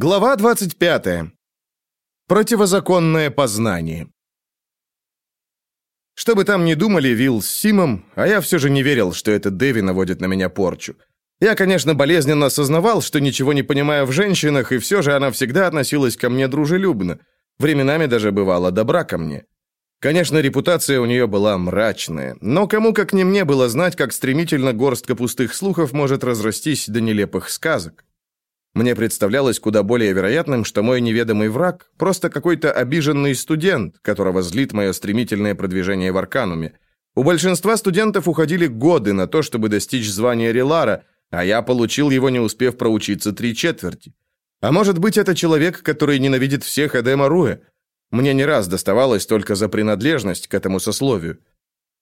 Глава 25. Противозаконное познание. Что бы там ни думали Вилл с Симом, а я все же не верил, что это Дэви наводит на меня порчу. Я, конечно, болезненно осознавал, что ничего не понимаю в женщинах, и все же она всегда относилась ко мне дружелюбно. Временами даже бывала добра ко мне. Конечно, репутация у нее была мрачная, но кому как не мне было знать, как стремительно горстка пустых слухов может разрастись до нелепых сказок. Мне представлялось куда более вероятным, что мой неведомый враг – просто какой-то обиженный студент, которого злит мое стремительное продвижение в Аркануме. У большинства студентов уходили годы на то, чтобы достичь звания Релара, а я получил его, не успев проучиться три четверти. А может быть, это человек, который ненавидит всех Эдема Руэ? Мне не раз доставалось только за принадлежность к этому сословию.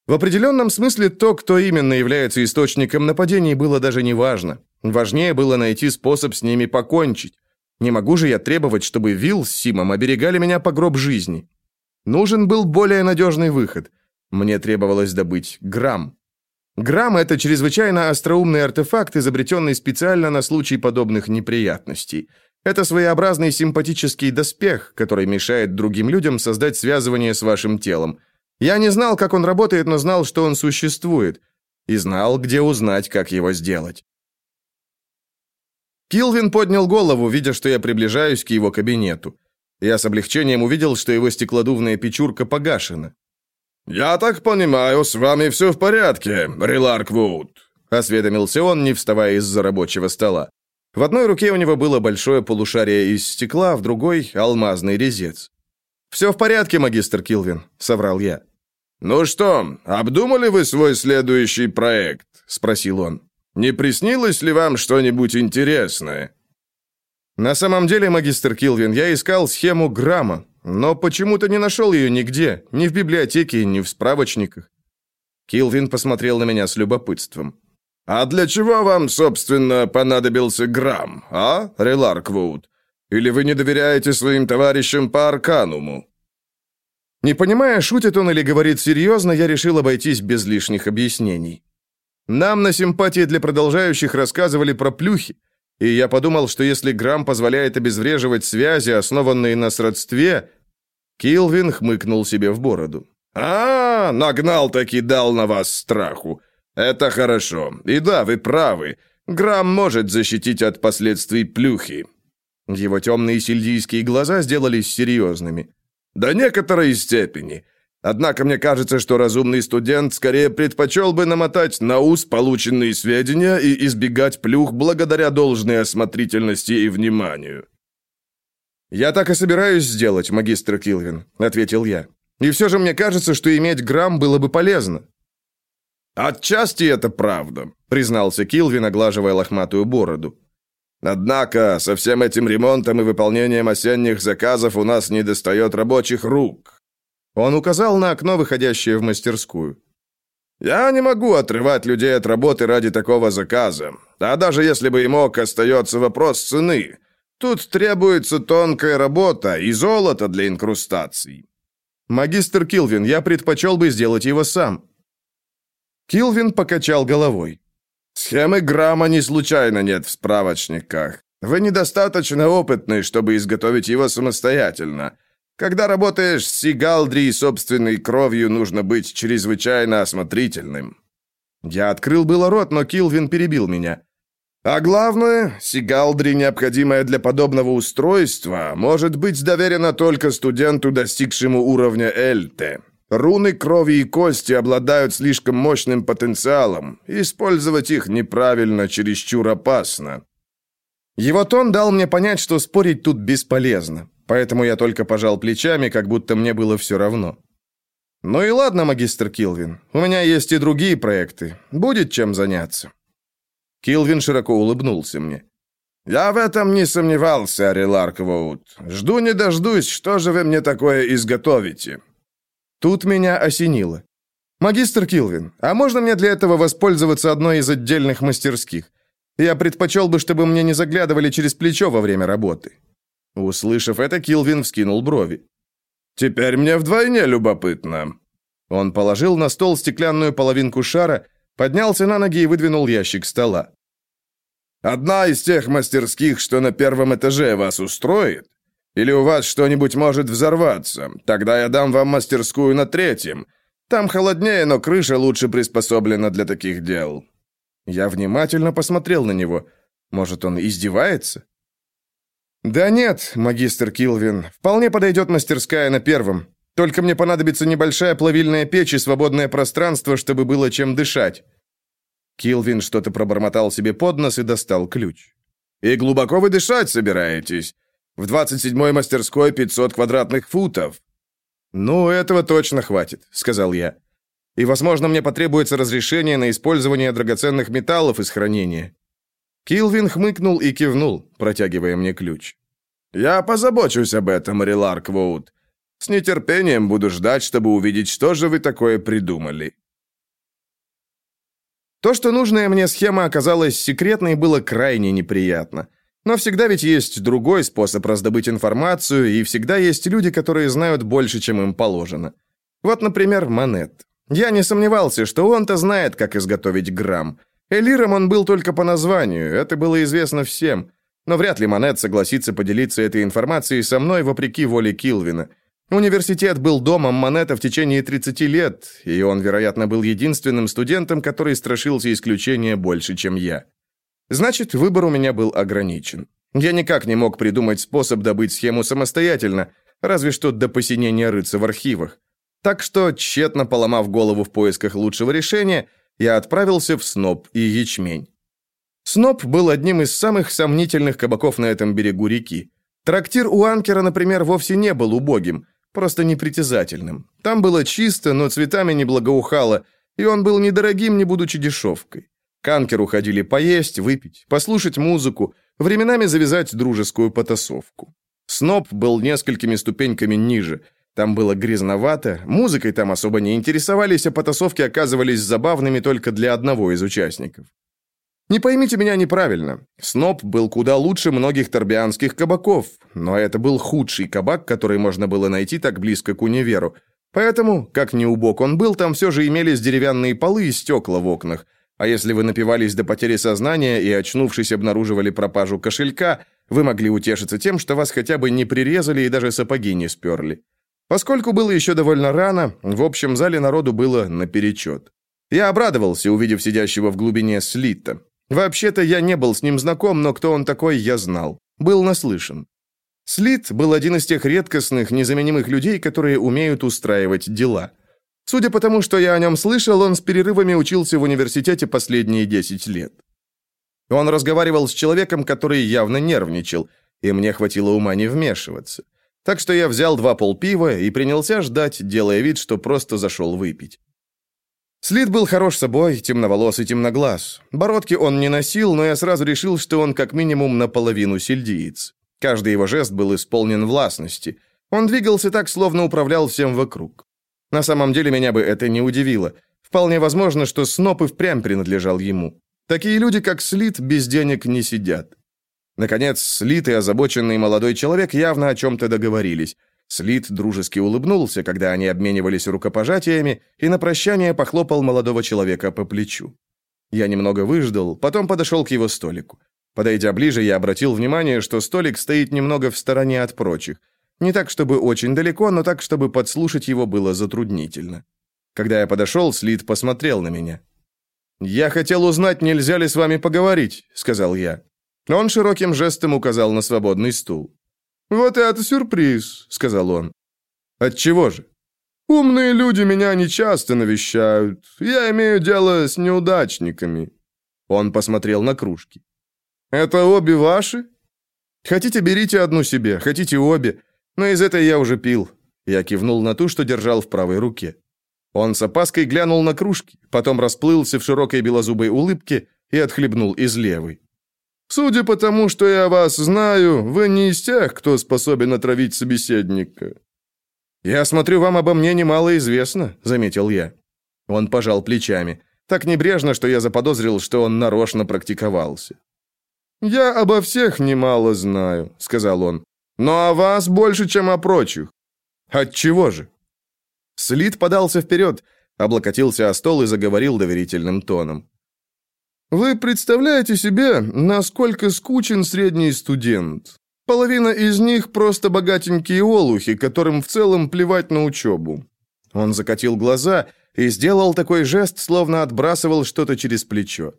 В определенном смысле то, кто именно является источником нападений, было даже не важно. Важнее было найти способ с ними покончить. Не могу же я требовать, чтобы Вилл с Симом оберегали меня по гроб жизни. Нужен был более надежный выход. Мне требовалось добыть грамм. Грамм – это чрезвычайно остроумный артефакт, изобретенный специально на случай подобных неприятностей. Это своеобразный симпатический доспех, который мешает другим людям создать связывание с вашим телом. Я не знал, как он работает, но знал, что он существует. И знал, где узнать, как его сделать. Килвин поднял голову, видя, что я приближаюсь к его кабинету. Я с облегчением увидел, что его стеклодувная печурка погашена. «Я так понимаю, с вами все в порядке, Риларквуд», осведомился он, не вставая из-за рабочего стола. В одной руке у него было большое полушарие из стекла, в другой — алмазный резец. «Все в порядке, магистр Килвин», — соврал я. «Ну что, обдумали вы свой следующий проект?» — спросил он. Не приснилось ли вам что-нибудь интересное?» «На самом деле, магистр Килвин, я искал схему грамма, но почему-то не нашел ее нигде, ни в библиотеке, ни в справочниках». Килвин посмотрел на меня с любопытством. «А для чего вам, собственно, понадобился грамм, а, Реларквуд? Или вы не доверяете своим товарищам по Аркануму?» Не понимая, шутит он или говорит серьезно, я решил обойтись без лишних объяснений. Нам на симпатии для продолжающих рассказывали про плюхи, и я подумал, что если Грамм позволяет обезвреживать связи, основанные на сродстве... Килвин хмыкнул себе в бороду. «А, нагнал таки дал на вас страху. Это хорошо. И да, вы правы. Грамм может защитить от последствий плюхи». Его темные сельдийские глаза сделались серьезными. «До некоторой степени. Однако мне кажется, что разумный студент скорее предпочел бы намотать на ус полученные сведения и избегать плюх благодаря должной осмотрительности и вниманию. «Я так и собираюсь сделать, магистр Килвин», — ответил я. «И все же мне кажется, что иметь грамм было бы полезно». «Отчасти это правда», — признался Килвин, оглаживая лохматую бороду. «Однако со всем этим ремонтом и выполнением осенних заказов у нас недостает рабочих рук, он указал на окно, выходящее в мастерскую. «Я не могу отрывать людей от работы ради такого заказа. А даже если бы и мог, остается вопрос цены. Тут требуется тонкая работа и золото для инкрустаций». «Магистр Килвин, я предпочел бы сделать его сам». Килвин покачал головой. «Схемы грамма не случайно нет в справочниках. Вы недостаточно опытны, чтобы изготовить его самостоятельно. Когда работаешь с Сигалдри собственной кровью, нужно быть чрезвычайно осмотрительным». Я открыл было рот, но Килвин перебил меня. «А главное, Сигалдри, необходимая для подобного устройства, может быть доверена только студенту, достигшему уровня Эльте. Руны крови и кости обладают слишком мощным потенциалом. Использовать их неправильно чересчур опасно». Его тон дал мне понять, что спорить тут бесполезно. Поэтому я только пожал плечами, как будто мне было все равно. Ну и ладно, магистр Килвин. У меня есть и другие проекты. Будет чем заняться. Килвин широко улыбнулся мне. «Я в этом не сомневался, Ариларк Воут. Жду не дождусь, что же вы мне такое изготовите?» Тут меня осенило. «Магистр Килвин, а можно мне для этого воспользоваться одной из отдельных мастерских? Я предпочел бы, чтобы мне не заглядывали через плечо во время работы». Услышав это, Килвин вскинул брови. «Теперь мне вдвойне любопытно». Он положил на стол стеклянную половинку шара, поднялся на ноги и выдвинул ящик стола. Одна из тех мастерских, что на первом этаже вас устроит? Или у вас что-нибудь может взорваться? Тогда я дам вам мастерскую на третьем. Там холоднее, но крыша лучше приспособлена для таких дел». Я внимательно посмотрел на него. Может, он издевается? «Да нет, магистр Килвин, вполне подойдет мастерская на первом. Только мне понадобится небольшая плавильная печь и свободное пространство, чтобы было чем дышать». Килвин что-то пробормотал себе под нос и достал ключ. «И глубоко вы дышать собираетесь? В 27-й мастерской 500 квадратных футов». «Ну, этого точно хватит», — сказал я. «И, возможно, мне потребуется разрешение на использование драгоценных металлов из хранения». Килвин хмыкнул и кивнул, протягивая мне ключ. «Я позабочусь об этом, Релар Квоут. С нетерпением буду ждать, чтобы увидеть, что же вы такое придумали». То, что нужная мне схема оказалась секретной, было крайне неприятно. Но всегда ведь есть другой способ раздобыть информацию, и всегда есть люди, которые знают больше, чем им положено. Вот, например, Монет. Я не сомневался, что он-то знает, как изготовить грамм. Элиром он был только по названию, это было известно всем. Но вряд ли Монет согласится поделиться этой информацией со мной вопреки воле Килвина. Университет был домом Монета в течение 30 лет, и он, вероятно, был единственным студентом, который страшился исключения больше, чем я. Значит, выбор у меня был ограничен. Я никак не мог придумать способ добыть схему самостоятельно, разве что до посинения рыться в архивах. Так что, тщетно поломав голову в поисках лучшего решения, я отправился в Сноп и Ячмень. Сноп был одним из самых сомнительных кабаков на этом берегу реки. Трактир у Анкера, например, вовсе не был убогим, просто непритязательным. Там было чисто, но цветами не благоухало, и он был недорогим, не будучи дешевкой. К Анкеру ходили поесть, выпить, послушать музыку, временами завязать дружескую потасовку. Сноп был несколькими ступеньками ниже – там было грязновато, музыкой там особо не интересовались, а потасовки оказывались забавными только для одного из участников. Не поймите меня неправильно. Сноп был куда лучше многих торбианских кабаков, но это был худший кабак, который можно было найти так близко к универу. Поэтому, как ни убог он был, там все же имелись деревянные полы и стекла в окнах. А если вы напивались до потери сознания и, очнувшись, обнаруживали пропажу кошелька, вы могли утешиться тем, что вас хотя бы не прирезали и даже сапоги не сперли. Поскольку было еще довольно рано, в общем зале народу было наперечет. Я обрадовался, увидев сидящего в глубине Слита. Вообще-то я не был с ним знаком, но кто он такой, я знал. Был наслышан. Слит был один из тех редкостных, незаменимых людей, которые умеют устраивать дела. Судя по тому, что я о нем слышал, он с перерывами учился в университете последние 10 лет. Он разговаривал с человеком, который явно нервничал, и мне хватило ума не вмешиваться. Так что я взял два полпива и принялся ждать, делая вид, что просто зашел выпить. Слит был хорош собой, темноволос и темноглаз. Бородки он не носил, но я сразу решил, что он как минимум наполовину сельдиец. Каждый его жест был исполнен властности. Он двигался так, словно управлял всем вокруг. На самом деле меня бы это не удивило. Вполне возможно, что Сноп и впрямь принадлежал ему. Такие люди, как Слит, без денег не сидят. Наконец, Слит и озабоченный молодой человек явно о чем-то договорились. Слит дружески улыбнулся, когда они обменивались рукопожатиями, и на прощание похлопал молодого человека по плечу. Я немного выждал, потом подошел к его столику. Подойдя ближе, я обратил внимание, что столик стоит немного в стороне от прочих. Не так, чтобы очень далеко, но так, чтобы подслушать его было затруднительно. Когда я подошел, Слит посмотрел на меня. «Я хотел узнать, нельзя ли с вами поговорить», — сказал я. Он широким жестом указал на свободный стул. «Вот это сюрприз», — сказал он. «Отчего же?» «Умные люди меня не часто навещают. Я имею дело с неудачниками». Он посмотрел на кружки. «Это обе ваши?» «Хотите, берите одну себе, хотите обе. Но из этой я уже пил». Я кивнул на ту, что держал в правой руке. Он с опаской глянул на кружки, потом расплылся в широкой белозубой улыбке и отхлебнул из левой. Судя по тому, что я вас знаю, вы не из тех, кто способен отравить собеседника». «Я смотрю, вам обо мне немало известно», — заметил я. Он пожал плечами. Так небрежно, что я заподозрил, что он нарочно практиковался. «Я обо всех немало знаю», — сказал он. «Но о вас больше, чем о прочих». «Отчего же?» Слит подался вперед, облокотился о стол и заговорил доверительным тоном. Вы представляете себе, насколько скучен средний студент? Половина из них просто богатенькие олухи, которым в целом плевать на учебу. Он закатил глаза и сделал такой жест, словно отбрасывал что-то через плечо.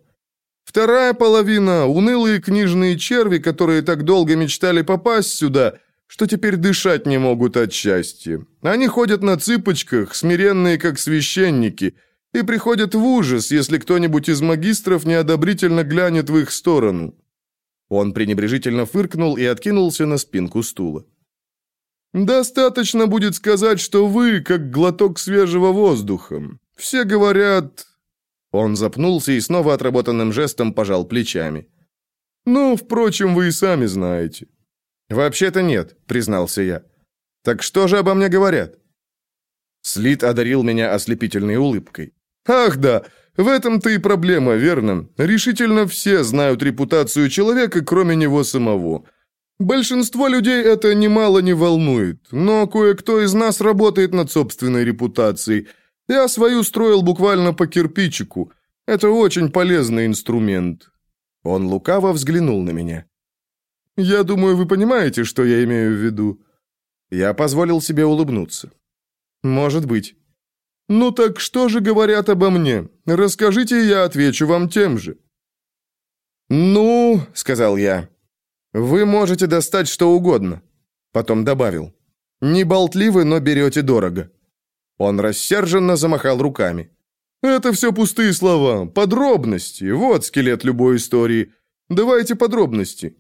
Вторая половина — унылые книжные черви, которые так долго мечтали попасть сюда, что теперь дышать не могут от счастья. Они ходят на цыпочках, смиренные как священники, и приходят в ужас, если кто-нибудь из магистров неодобрительно глянет в их сторону». Он пренебрежительно фыркнул и откинулся на спинку стула. «Достаточно будет сказать, что вы, как глоток свежего воздуха. Все говорят...» Он запнулся и снова отработанным жестом пожал плечами. «Ну, впрочем, вы и сами знаете». «Вообще-то нет», — признался я. «Так что же обо мне говорят?» Слит одарил меня ослепительной улыбкой. «Ах да, в этом-то и проблема, верно? Решительно все знают репутацию человека, кроме него самого. Большинство людей это немало не волнует, но кое-кто из нас работает над собственной репутацией. Я свою строил буквально по кирпичику. Это очень полезный инструмент». Он лукаво взглянул на меня. Я думаю, вы понимаете, что я имею в виду». Я позволил себе улыбнуться. «Может быть». «Ну так что же говорят обо мне? Расскажите, я отвечу вам тем же». «Ну», — сказал я, — «вы можете достать что угодно». Потом добавил. «Не болтливы, но берете дорого». Он рассерженно замахал руками. «Это все пустые слова, подробности. Вот скелет любой истории. Давайте подробности».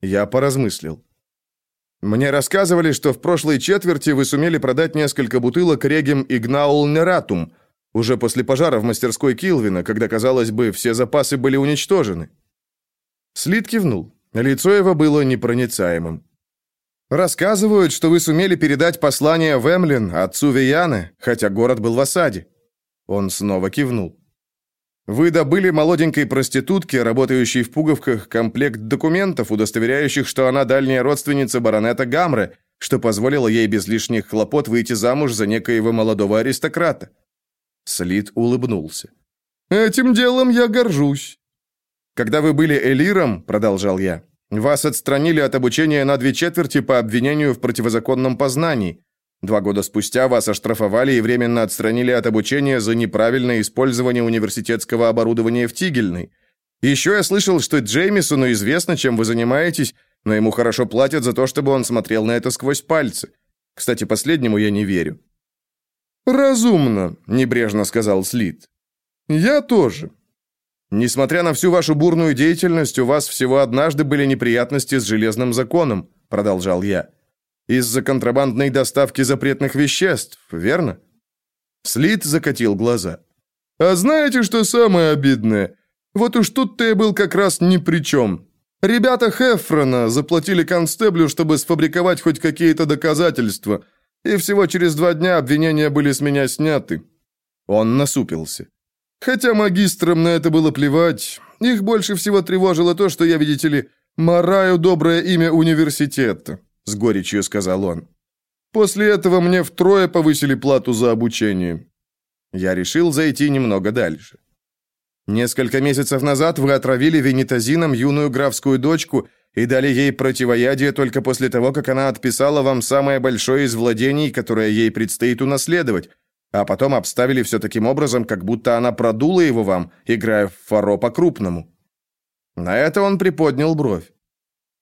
Я поразмыслил. Мне рассказывали, что в прошлой четверти вы сумели продать несколько бутылок регем Игнаул Нератум, уже после пожара в мастерской Килвина, когда, казалось бы, все запасы были уничтожены. Слит кивнул. Лицо его было непроницаемым. «Рассказывают, что вы сумели передать послание в Эмлин отцу Вияны, хотя город был в осаде». Он снова кивнул. Вы добыли молоденькой проститутке, работающей в пуговках, комплект документов, удостоверяющих, что она дальняя родственница баронета Гамре, что позволило ей без лишних хлопот выйти замуж за некоего молодого аристократа. Слит улыбнулся. «Этим делом я горжусь». «Когда вы были элиром, — продолжал я, — вас отстранили от обучения на две четверти по обвинению в противозаконном познании. Два года спустя вас оштрафовали и временно отстранили от обучения за неправильное использование университетского оборудования в Тигельной. Еще я слышал, что Джеймисону известно, чем вы занимаетесь, но ему хорошо платят за то, чтобы он смотрел на это сквозь пальцы. Кстати, последнему я не верю». «Разумно», — небрежно сказал Слит. «Я тоже». «Несмотря на всю вашу бурную деятельность, у вас всего однажды были неприятности с железным законом», — продолжал я. Из-за контрабандной доставки запретных веществ, верно?» Слит закатил глаза. «А знаете, что самое обидное? Вот уж тут-то я был как раз ни при чем. Ребята Хефрона заплатили констеблю, чтобы сфабриковать хоть какие-то доказательства, и всего через два дня обвинения были с меня сняты». Он насупился. Хотя магистрам на это было плевать, их больше всего тревожило то, что я, видите ли, мараю доброе имя университета. — с горечью сказал он. «После этого мне втрое повысили плату за обучение». Я решил зайти немного дальше. Несколько месяцев назад вы отравили венитазином юную графскую дочку и дали ей противоядие только после того, как она отписала вам самое большое из владений, которое ей предстоит унаследовать, а потом обставили все таким образом, как будто она продула его вам, играя в фаро по-крупному». На это он приподнял бровь.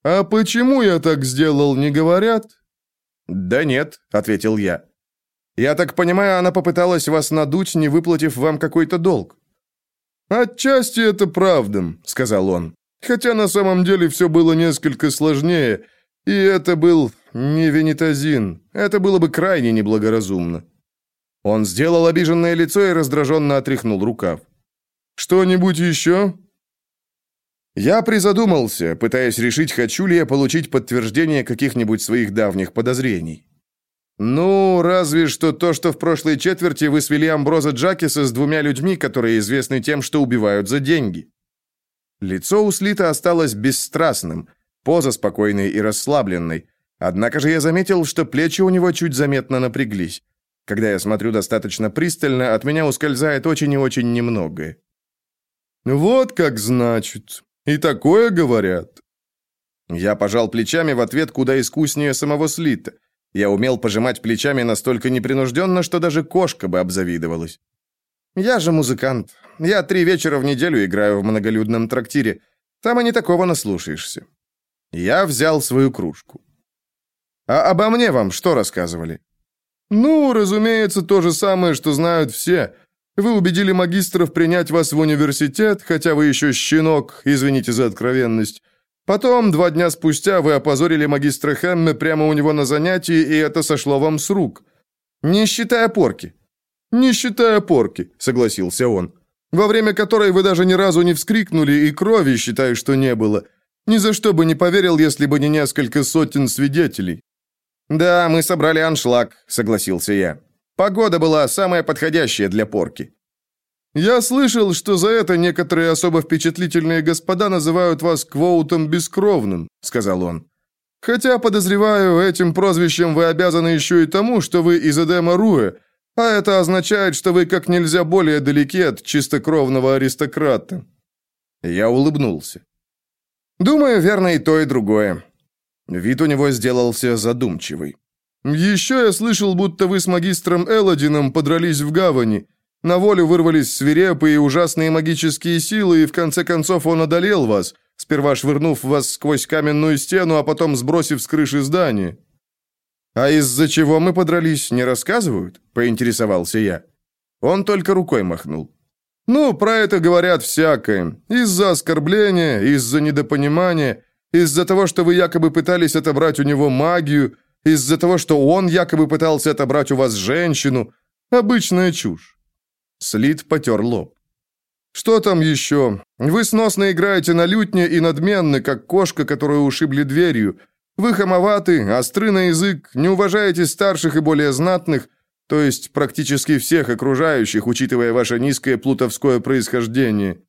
«А почему я так сделал, не говорят?» «Да нет», — ответил я. «Я так понимаю, она попыталась вас надуть, не выплатив вам какой-то долг». «Отчасти это правда», — сказал он. «Хотя на самом деле все было несколько сложнее, и это был не венитазин. Это было бы крайне неблагоразумно». Он сделал обиженное лицо и раздраженно отряхнул рукав. «Что-нибудь еще?» Я призадумался, пытаясь решить, хочу ли я получить подтверждение каких-нибудь своих давних подозрений. Ну, разве что то, что в прошлой четверти вы свели Амброза Джакиса с двумя людьми, которые известны тем, что убивают за деньги. Лицо у Слита осталось бесстрастным, поза спокойной и расслабленной. Однако же я заметил, что плечи у него чуть заметно напряглись. Когда я смотрю достаточно пристально, от меня ускользает очень и очень немногое. «Вот как значит. И такое говорят». Я пожал плечами в ответ куда искуснее самого Слита. Я умел пожимать плечами настолько непринужденно, что даже кошка бы обзавидовалась. «Я же музыкант. Я три вечера в неделю играю в многолюдном трактире. Там и не такого наслушаешься». Я взял свою кружку. «А обо мне вам что рассказывали?» «Ну, разумеется, то же самое, что знают все. Вы убедили магистров принять вас в университет, хотя вы еще щенок, извините за откровенность. Потом, два дня спустя, вы опозорили магистра Хэмме прямо у него на занятии, и это сошло вам с рук. Не считая порки. «Не считая порки», — согласился он, «во время которой вы даже ни разу не вскрикнули и крови, считай, что не было. Ни за что бы не поверил, если бы не несколько сотен свидетелей». «Да, мы собрали аншлаг», — согласился я. «Погода была самая подходящая для порки». «Я слышал, что за это некоторые особо впечатлительные господа называют вас Квоутом Бескровным», — сказал он. «Хотя, подозреваю, этим прозвищем вы обязаны еще и тому, что вы из Эдема Руэ, а это означает, что вы как нельзя более далеки от чистокровного аристократа». Я улыбнулся. «Думаю, верно и то, и другое». Вид у него сделался задумчивый. «Еще я слышал, будто вы с магистром Элодином подрались в гавани. На волю вырвались свирепые и ужасные магические силы, и в конце концов он одолел вас, сперва швырнув вас сквозь каменную стену, а потом сбросив с крыши здания. «А из-за чего мы подрались, не рассказывают?» – поинтересовался я. Он только рукой махнул. «Ну, про это говорят всякое. Из-за оскорбления, из-за недопонимания, из-за того, что вы якобы пытались отобрать у него магию, из-за того, что он якобы пытался отобрать у вас женщину. Обычная чушь». Слит потер лоб. «Что там еще? Вы сносно играете на лютне и надменны, как кошка, которую ушибли дверью. Вы хамоваты, остры на язык, не уважаете старших и более знатных, то есть практически всех окружающих, учитывая ваше низкое плутовское происхождение.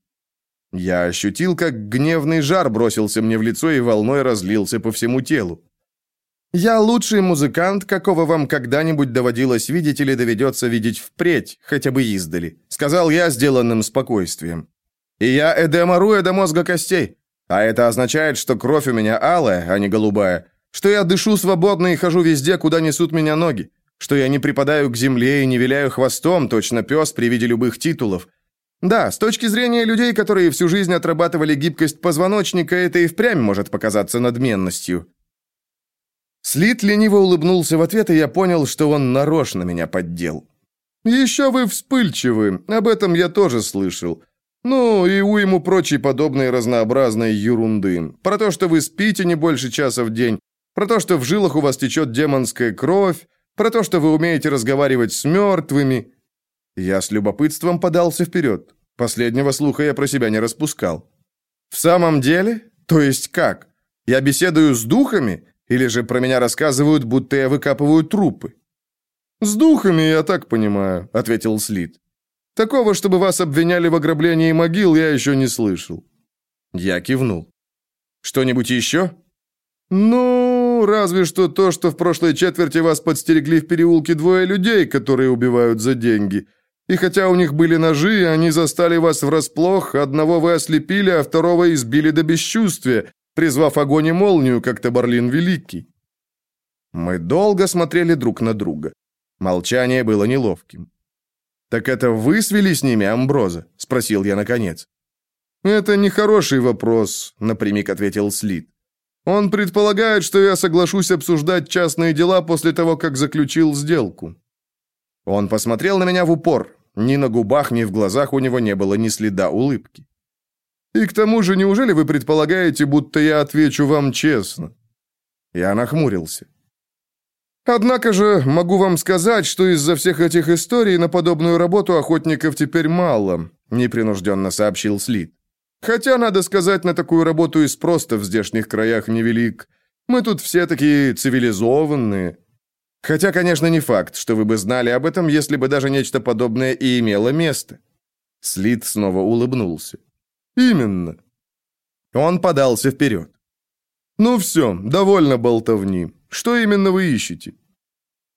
Я ощутил, как гневный жар бросился мне в лицо и волной разлился по всему телу. «Я лучший музыкант, какого вам когда-нибудь доводилось видеть или доведется видеть впредь, хотя бы издали», сказал я сделанным спокойствием. «И я эдеморуя до мозга костей. А это означает, что кровь у меня алая, а не голубая, что я дышу свободно и хожу везде, куда несут меня ноги, что я не припадаю к земле и не виляю хвостом, точно пес при виде любых титулов. Да, с точки зрения людей, которые всю жизнь отрабатывали гибкость позвоночника, это и впрямь может показаться надменностью. Слит лениво улыбнулся в ответ, и я понял, что он нарочно меня поддел. «Еще вы вспыльчивы, об этом я тоже слышал. Ну, и уйму прочей подобной разнообразной ерунды. Про то, что вы спите не больше часа в день, про то, что в жилах у вас течет демонская кровь, про то, что вы умеете разговаривать с мертвыми. Я с любопытством подался вперед. Последнего слуха я про себя не распускал. В самом деле? То есть как? Я беседую с духами? Или же про меня рассказывают, будто я выкапываю трупы? «С духами, я так понимаю», — ответил Слит. Такого, чтобы вас обвиняли в ограблении могил, я еще не слышал». Я кивнул. «Что-нибудь еще?» «Ну, разве что то, что в прошлой четверти вас подстерегли в переулке двое людей, которые убивают за деньги. И хотя у них были ножи, они застали вас врасплох, одного вы ослепили, а второго избили до бесчувствия, призвав огонь и молнию, как Табарлин Великий». Мы долго смотрели друг на друга. Молчание было неловким. «Так это вы свели с ними, Амброза?» – спросил я наконец. «Это нехороший вопрос», – напрямик ответил Слит. «Он предполагает, что я соглашусь обсуждать частные дела после того, как заключил сделку». Он посмотрел на меня в упор. Ни на губах, ни в глазах у него не было ни следа улыбки. «И к тому же, неужели вы предполагаете, будто я отвечу вам честно?» Я нахмурился. Однако же могу вам сказать, что из-за всех этих историй на подобную работу охотников теперь мало, непринужденно сообщил Слит. Хотя, надо сказать, на такую работу и спрос в здешних краях невелик. Мы тут все такие цивилизованные. Хотя, конечно, не факт, что вы бы знали об этом, если бы даже нечто подобное и имело место. Слит снова улыбнулся. Именно. Он подался вперед. Ну все, довольно болтовни. Что именно вы ищете?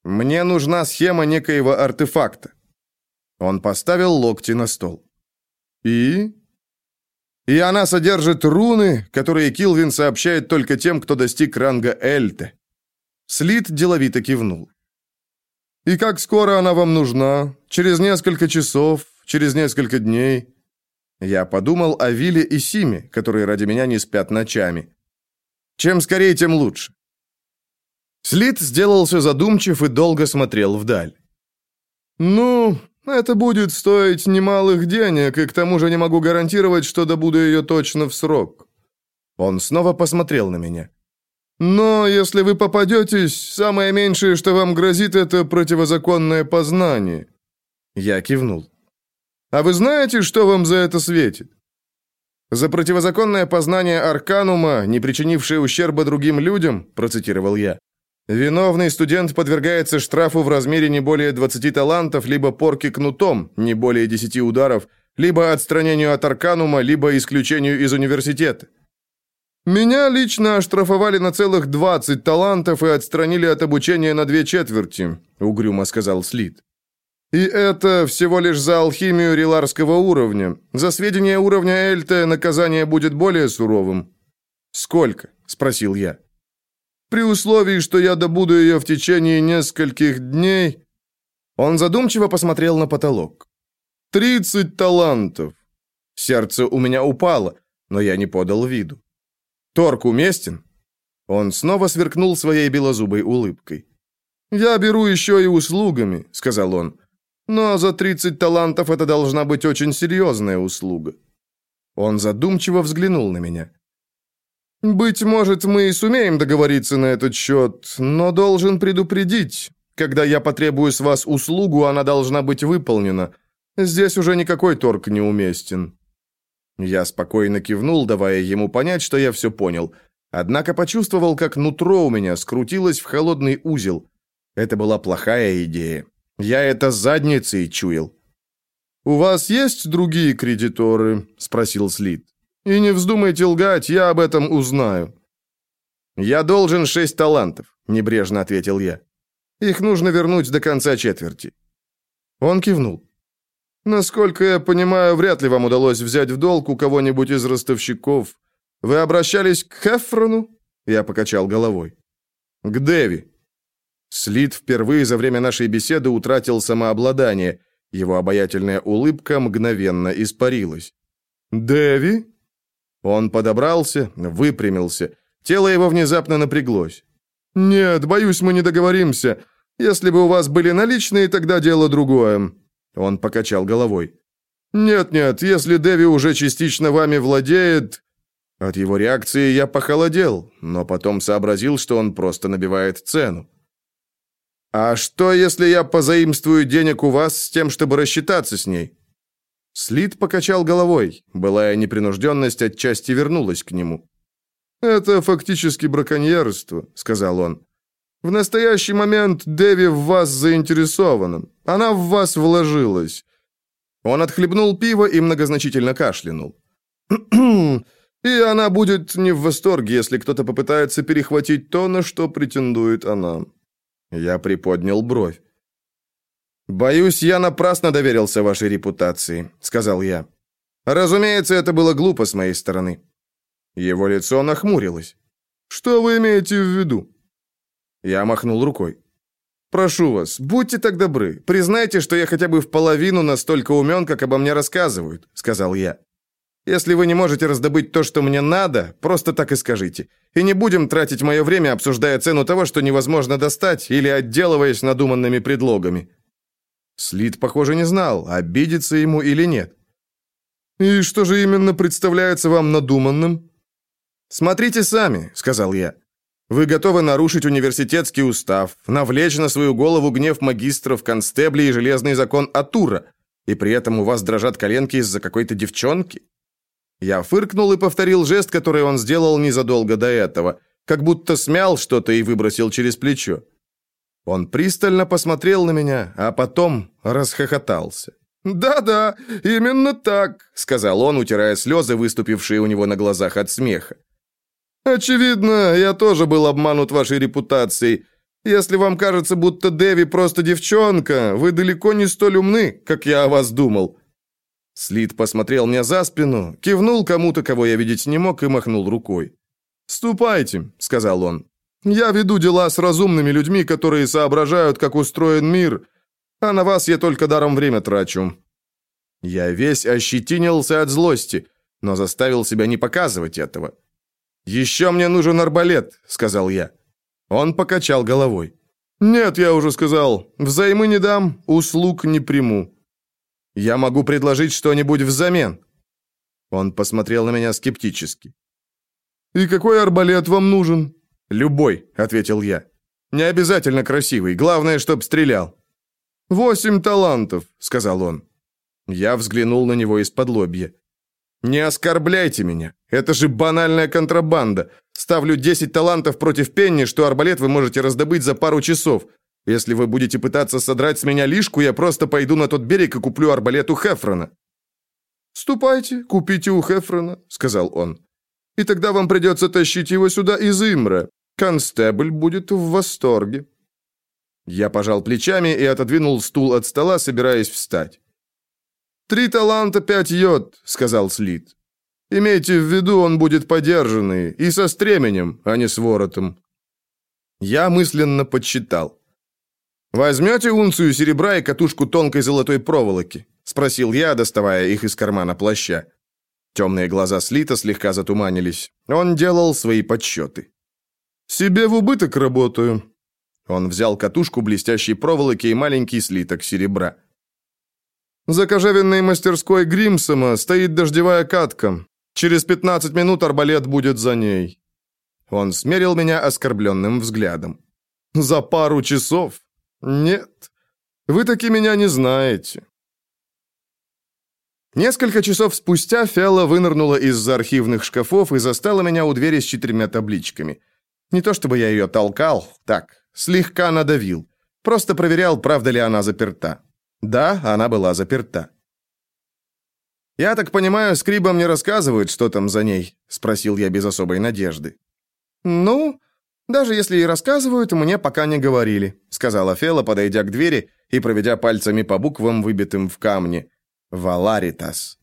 Мне нужна схема некоего артефакта. Он поставил локти на стол. И? И она содержит руны, которые Килвин сообщает только тем, кто достиг ранга Эльте. Слит деловито кивнул. «И как скоро она вам нужна? Через несколько часов? Через несколько дней?» Я подумал о Вилле и Симе, которые ради меня не спят ночами. Чем скорее, тем лучше. Слит сделался задумчив и долго смотрел вдаль. «Ну, это будет стоить немалых денег, и к тому же не могу гарантировать, что добуду ее точно в срок». Он снова посмотрел на меня. «Но если вы попадетесь, самое меньшее, что вам грозит, это противозаконное познание». Я кивнул. «А вы знаете, что вам за это светит?» «За противозаконное познание Арканума, не причинившее ущерба другим людям», процитировал я. Виновный студент подвергается штрафу в размере не более 20 талантов, либо порки кнутом, не более 10 ударов, либо отстранению от арканума, либо исключению из университета. Меня лично оштрафовали на целых 20 талантов и отстранили от обучения на две четверти, угрюмо сказал Слит. И это всего лишь за алхимию реларского уровня. За сведения уровня Эльта наказание будет более суровым. Сколько? спросил я. При условии, что я добуду ее в течение нескольких дней...» Он задумчиво посмотрел на потолок. «Тридцать талантов!» Сердце у меня упало, но я не подал виду. «Торг уместен?» Он снова сверкнул своей белозубой улыбкой. «Я беру еще и услугами», — сказал он. «Но за тридцать талантов это должна быть очень серьезная услуга». Он задумчиво взглянул на меня. «Быть может, мы и сумеем договориться на этот счет, но должен предупредить. Когда я потребую с вас услугу, она должна быть выполнена. Здесь уже никакой торг не уместен». Я спокойно кивнул, давая ему понять, что я все понял. Однако почувствовал, как нутро у меня скрутилось в холодный узел. Это была плохая идея. Я это задницей чуял. «У вас есть другие кредиторы?» – спросил Слит. И не вздумайте лгать, я об этом узнаю». «Я должен шесть талантов», — небрежно ответил я. «Их нужно вернуть до конца четверти». Он кивнул. «Насколько я понимаю, вряд ли вам удалось взять в долг у кого-нибудь из ростовщиков. Вы обращались к Хефрону?» Я покачал головой. «К Деви». Слит впервые за время нашей беседы утратил самообладание. Его обаятельная улыбка мгновенно испарилась. «Деви?» Он подобрался, выпрямился. Тело его внезапно напряглось. «Нет, боюсь, мы не договоримся. Если бы у вас были наличные, тогда дело другое». Он покачал головой. «Нет-нет, если Дэви уже частично вами владеет...» От его реакции я похолодел, но потом сообразил, что он просто набивает цену. «А что, если я позаимствую денег у вас с тем, чтобы рассчитаться с ней?» Слит покачал головой. Былая непринужденность отчасти вернулась к нему. «Это фактически браконьерство», — сказал он. «В настоящий момент Деви в вас заинтересована. Она в вас вложилась». Он отхлебнул пиво и многозначительно кашлянул. «И она будет не в восторге, если кто-то попытается перехватить то, на что претендует она». Я приподнял бровь. «Боюсь, я напрасно доверился вашей репутации», — сказал я. «Разумеется, это было глупо с моей стороны». Его лицо нахмурилось. «Что вы имеете в виду?» Я махнул рукой. «Прошу вас, будьте так добры, признайте, что я хотя бы в половину настолько умен, как обо мне рассказывают», — сказал я. «Если вы не можете раздобыть то, что мне надо, просто так и скажите. И не будем тратить мое время, обсуждая цену того, что невозможно достать, или отделываясь надуманными предлогами». Слит, похоже, не знал, обидится ему или нет. «И что же именно представляется вам надуманным?» «Смотрите сами», — сказал я. «Вы готовы нарушить университетский устав, навлечь на свою голову гнев магистров, констеблей и железный закон Атура, и при этом у вас дрожат коленки из-за какой-то девчонки?» Я фыркнул и повторил жест, который он сделал незадолго до этого, как будто смял что-то и выбросил через плечо. Он пристально посмотрел на меня, а потом расхохотался. «Да-да, именно так», — сказал он, утирая слезы, выступившие у него на глазах от смеха. «Очевидно, я тоже был обманут вашей репутацией. Если вам кажется, будто Дэви просто девчонка, вы далеко не столь умны, как я о вас думал». Слит посмотрел мне за спину, кивнул кому-то, кого я видеть не мог, и махнул рукой. «Ступайте», — сказал он. «Я веду дела с разумными людьми, которые соображают, как устроен мир, а на вас я только даром время трачу». Я весь ощетинился от злости, но заставил себя не показывать этого. «Еще мне нужен арбалет», — сказал я. Он покачал головой. «Нет, я уже сказал, взаймы не дам, услуг не приму». Я могу предложить что-нибудь взамен». Он посмотрел на меня скептически. «И какой арбалет вам нужен?» «Любой», — ответил я. «Не обязательно красивый, главное, чтоб стрелял». «Восемь талантов», — сказал он. Я взглянул на него из-под лобья. «Не оскорбляйте меня. Это же банальная контрабанда. Ставлю 10 талантов против пенни, что арбалет вы можете раздобыть за пару часов. Если вы будете пытаться содрать с меня лишку, я просто пойду на тот берег и куплю арбалет у Хефрона». «Ступайте, купите у Хефрона», — сказал он. «И тогда вам придется тащить его сюда из Имра. Констебль будет в восторге». Я пожал плечами и отодвинул стул от стола, собираясь встать. «Три таланта, пять йод», — сказал Слит. «Имейте в виду, он будет подержанный, и со стременем, а не с воротом». Я мысленно подсчитал. «Возьмете унцию серебра и катушку тонкой золотой проволоки?» — спросил я, доставая их из кармана плаща. Темные глаза Слита слегка затуманились. Он делал свои подсчеты. «Себе в убыток работаю». Он взял катушку блестящей проволоки и маленький слиток серебра. «За кожевенной мастерской Гримсома стоит дождевая катка. Через пятнадцать минут арбалет будет за ней». Он смерил меня оскорбленным взглядом. «За пару часов? «Нет, вы таки меня не знаете». Несколько часов спустя Фелла вынырнула из-за архивных шкафов и застала меня у двери с четырьмя табличками. Не то чтобы я ее толкал, так, слегка надавил. Просто проверял, правда ли она заперта. Да, она была заперта. «Я так понимаю, скрибам не рассказывают, что там за ней?» — спросил я без особой надежды. «Ну, «Даже если и рассказывают, мне пока не говорили», — сказала Фела, подойдя к двери и проведя пальцами по буквам, выбитым в камне. «Валаритас».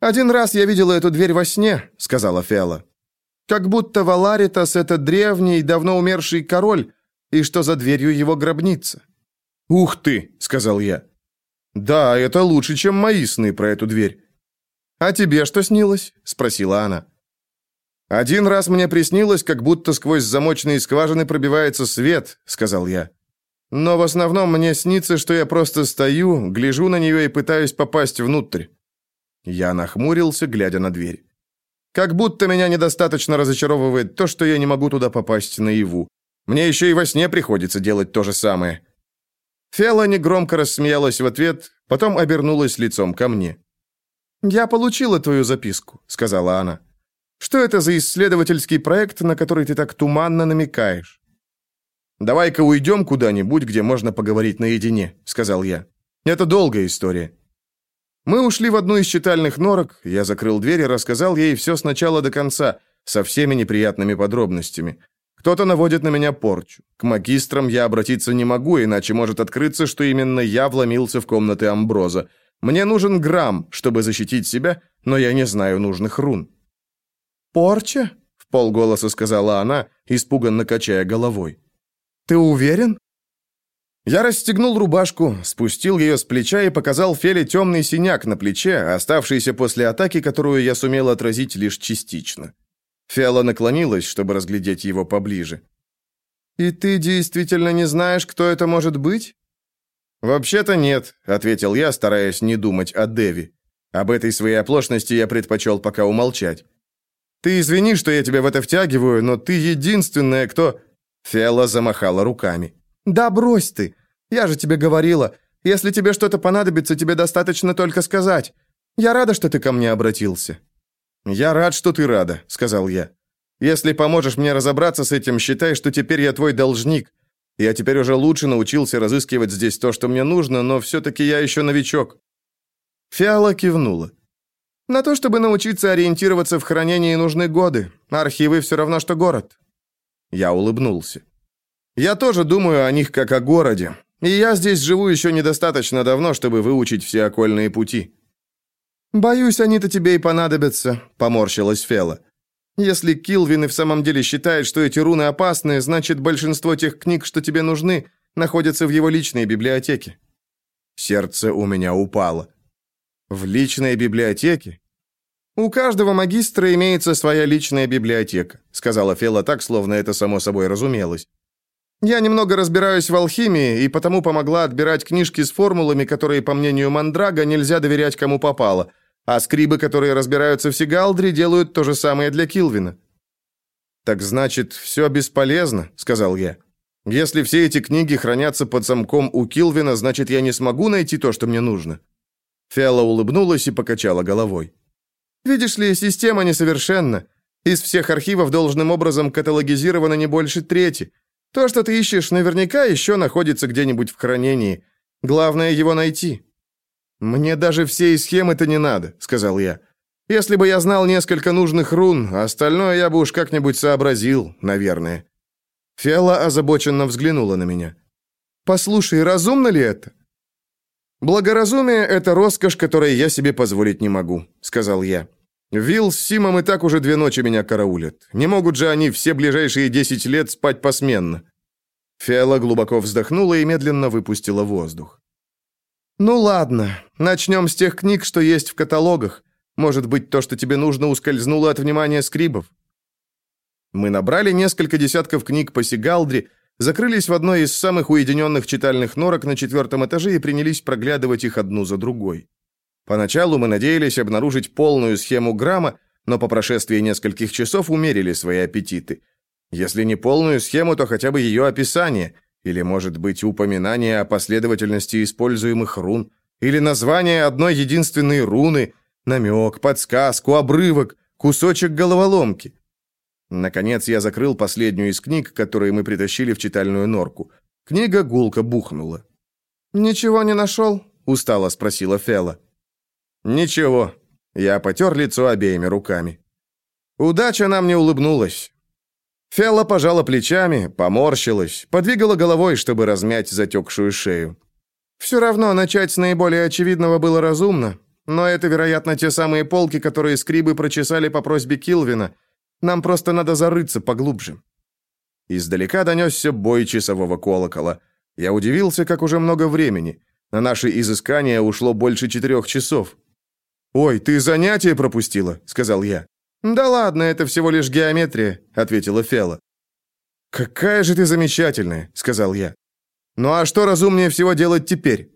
«Один раз я видела эту дверь во сне», — сказала Фела. «Как будто Валаритас — это древний, давно умерший король, и что за дверью его гробница». «Ух ты!» — сказал я. «Да, это лучше, чем мои сны про эту дверь». «А тебе что снилось?» — спросила она. «Один раз мне приснилось, как будто сквозь замочные скважины пробивается свет», — сказал я. «Но в основном мне снится, что я просто стою, гляжу на нее и пытаюсь попасть внутрь». Я нахмурился, глядя на дверь. «Как будто меня недостаточно разочаровывает то, что я не могу туда попасть наяву. Мне еще и во сне приходится делать то же самое». Фиала негромко рассмеялась в ответ, потом обернулась лицом ко мне. «Я получила твою записку», — сказала она. Что это за исследовательский проект, на который ты так туманно намекаешь? Давай-ка уйдем куда-нибудь, где можно поговорить наедине, сказал я. Это долгая история. Мы ушли в одну из читальных норок, я закрыл дверь и рассказал ей все с начала до конца, со всеми неприятными подробностями. Кто-то наводит на меня порчу. К магистрам я обратиться не могу, иначе может открыться, что именно я вломился в комнаты Амброза. Мне нужен грамм, чтобы защитить себя, но я не знаю нужных рун. «Порча?» — в полголоса сказала она, испуганно качая головой. «Ты уверен?» Я расстегнул рубашку, спустил ее с плеча и показал Феле темный синяк на плече, оставшийся после атаки, которую я сумел отразить лишь частично. Фиала наклонилась, чтобы разглядеть его поближе. «И ты действительно не знаешь, кто это может быть?» «Вообще-то нет», — ответил я, стараясь не думать о Деви. Об этой своей оплошности я предпочел пока умолчать. Ты извини, что я тебя в это втягиваю, но ты единственная, кто...» Фиала замахала руками. «Да брось ты! Я же тебе говорила, если тебе что-то понадобится, тебе достаточно только сказать. Я рада, что ты ко мне обратился». «Я рад, что ты рада», — сказал я. «Если поможешь мне разобраться с этим, считай, что теперь я твой должник. Я теперь уже лучше научился разыскивать здесь то, что мне нужно, но все-таки я еще новичок». Фиала кивнула. На то, чтобы научиться ориентироваться в хранении, нужны годы. Архивы все равно, что город». Я улыбнулся. «Я тоже думаю о них как о городе. И я здесь живу еще недостаточно давно, чтобы выучить все окольные пути. «Боюсь, они-то тебе и понадобятся», — поморщилась Фела. «Если Килвин и в самом деле считает, что эти руны опасны, значит, большинство тех книг, что тебе нужны, находятся в его личной библиотеке». Сердце у меня упало. «В личной библиотеке?» «У каждого магистра имеется своя личная библиотека», сказала Фела так, словно это само собой разумелось. «Я немного разбираюсь в алхимии, и потому помогла отбирать книжки с формулами, которые, по мнению Мандрага, нельзя доверять кому попало, а скрибы, которые разбираются в Сигалдре, делают то же самое для Килвина». «Так значит, все бесполезно», — сказал я. «Если все эти книги хранятся под замком у Килвина, значит, я не смогу найти то, что мне нужно». Фиала улыбнулась и покачала головой. Видишь ли, система несовершенна. Из всех архивов должным образом каталогизировано не больше трети. То, что ты ищешь, наверняка еще находится где-нибудь в хранении. Главное его найти. Мне даже всей схемы-то не надо, сказал я. Если бы я знал несколько нужных рун, остальное я бы уж как-нибудь сообразил, наверное. Фиала озабоченно взглянула на меня. Послушай, разумно ли это? «Благоразумие — это роскошь, которой я себе позволить не могу», — сказал я. «Вилл с Симом и так уже две ночи меня караулят. Не могут же они все ближайшие десять лет спать посменно». Фиала глубоко вздохнула и медленно выпустила воздух. «Ну ладно, начнем с тех книг, что есть в каталогах. Может быть, то, что тебе нужно, ускользнуло от внимания скрибов». Мы набрали несколько десятков книг по Сигалдре, закрылись в одной из самых уединенных читальных норок на четвертом этаже и принялись проглядывать их одну за другой. Поначалу мы надеялись обнаружить полную схему грамма, но по прошествии нескольких часов умерили свои аппетиты. Если не полную схему, то хотя бы ее описание, или, может быть, упоминание о последовательности используемых рун, или название одной единственной руны, намек, подсказку, обрывок, кусочек головоломки. Наконец я закрыл последнюю из книг, которые мы притащили в читальную норку. Книга гулко бухнула. «Ничего не нашел?» – устало спросила Фела. «Ничего». Я потер лицо обеими руками. Удача нам не улыбнулась. Фелла пожала плечами, поморщилась, подвигала головой, чтобы размять затекшую шею. Все равно начать с наиболее очевидного было разумно, но это, вероятно, те самые полки, которые скрибы прочесали по просьбе Килвина, нам просто надо зарыться поглубже». Издалека донесся бой часового колокола. Я удивился, как уже много времени. На наши изыскания ушло больше четырех часов. «Ой, ты занятие пропустила», — сказал я. «Да ладно, это всего лишь геометрия», — ответила Фела. «Какая же ты замечательная», — сказал я. «Ну а что разумнее всего делать теперь?»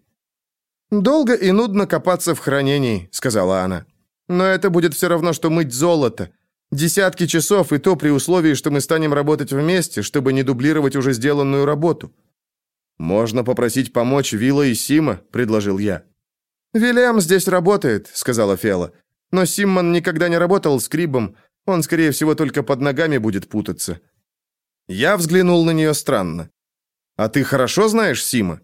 «Долго и нудно копаться в хранении», — сказала она. «Но это будет все равно, что мыть золото. Десятки часов, и то при условии, что мы станем работать вместе, чтобы не дублировать уже сделанную работу. Можно попросить помочь Вилла и Сима, предложил я. Вильям здесь работает, сказала Фела. Но Симмон никогда не работал с Крибом, он скорее всего только под ногами будет путаться. Я взглянул на нее странно. А ты хорошо знаешь Сима?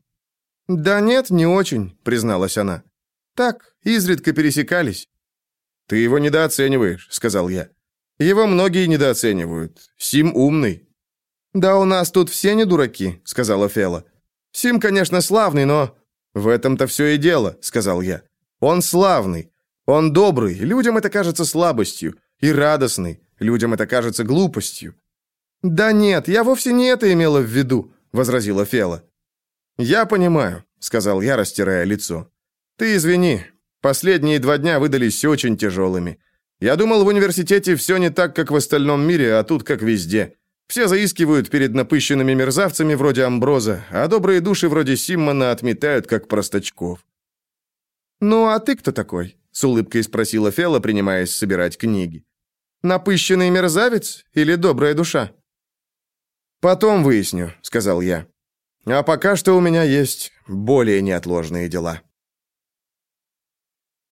Да нет, не очень, призналась она. Так, изредка пересекались. Ты его недооцениваешь, сказал я. Его многие недооценивают. Сим умный». «Да у нас тут все не дураки», — сказала Фела. «Сим, конечно, славный, но...» «В этом-то все и дело», — сказал я. «Он славный. Он добрый. Людям это кажется слабостью. И радостный. Людям это кажется глупостью». «Да нет, я вовсе не это имела в виду», — возразила Фела. «Я понимаю», — сказал я, растирая лицо. «Ты извини. Последние два дня выдались очень тяжелыми. Я думал, в университете все не так, как в остальном мире, а тут как везде. Все заискивают перед напыщенными мерзавцами вроде Амброза, а добрые души вроде Симмона отметают, как простачков. «Ну, а ты кто такой?» — с улыбкой спросила Фела, принимаясь собирать книги. «Напыщенный мерзавец или добрая душа?» «Потом выясню», — сказал я. «А пока что у меня есть более неотложные дела».